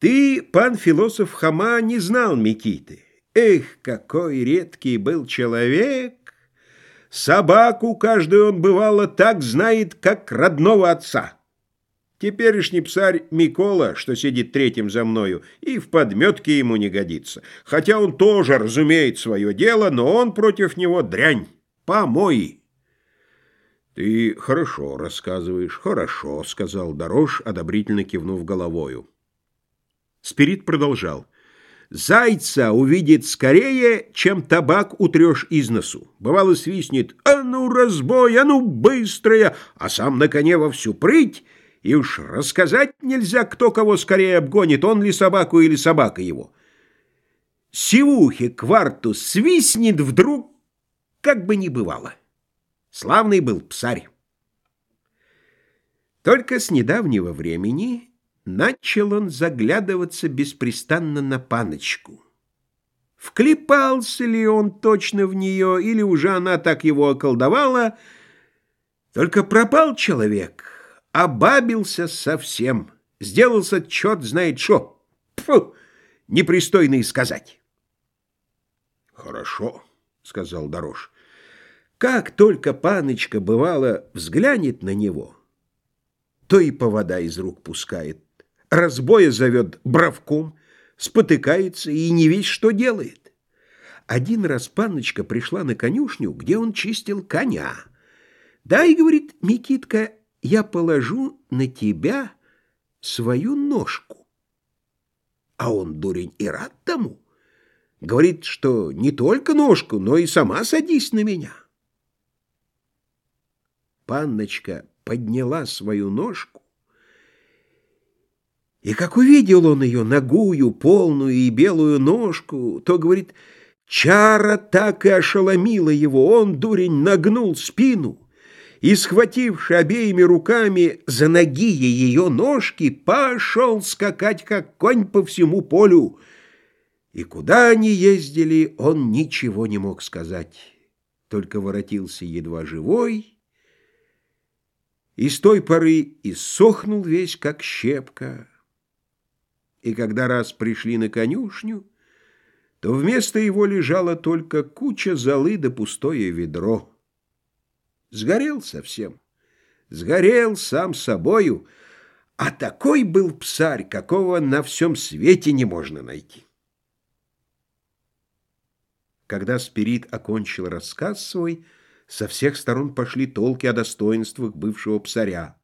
Ты, пан философ Хама, не знал Микиты. Эх, какой редкий был человек! Собаку каждую он, бывало, так знает, как родного отца. Теперешний псарь Микола, что сидит третьим за мною, и в подметке ему не годится. Хотя он тоже разумеет свое дело, но он против него дрянь, помои. «Ты хорошо рассказываешь, хорошо», — сказал Дорож, одобрительно кивнув головою. Спирит продолжал. «Зайца увидит скорее, чем табак утрешь из носу. Бывало свистнет «А ну, разбой! А ну, быстрая!» А сам на коне во всю прыть, и уж рассказать нельзя, кто кого скорее обгонит, он ли собаку или собака его. Сивухи кварту свистнет вдруг, как бы ни бывало. Славный был псарь. Только с недавнего времени Начал он заглядываться беспрестанно на паночку. Вклепался ли он точно в нее, или уже она так его околдовала, только пропал человек, обабился совсем, сделался черт знает что. Фу, непристойно и сказать. «Хорошо», — сказал Дорож. Как только паночка, бывало, взглянет на него, то и повода из рук пускает разбоя зовет бравком, спотыкается и не весь что делает. Один раз панночка пришла на конюшню, где он чистил коня. Да, и говорит, Микитка, я положу на тебя свою ножку. А он, дурень, и рад тому. Говорит, что не только ножку, но и сама садись на меня. Панночка подняла свою ножку, и как увидел он ее ногую, полную и белую ножку, то, говорит, чара так и ошеломила его. Он, дурень, нагнул спину и, схвативши обеими руками за ноги ее ножки, пошел скакать, как конь по всему полю. И куда они ездили, он ничего не мог сказать, только воротился едва живой, и с той поры иссохнул весь, как щепка, и когда раз пришли на конюшню, то вместо его лежала только куча золы да пустое ведро. Сгорел совсем, сгорел сам собою, а такой был псарь, какого на всем свете не можно найти. Когда Спирит окончил рассказ свой, со всех сторон пошли толки о достоинствах бывшего псаря.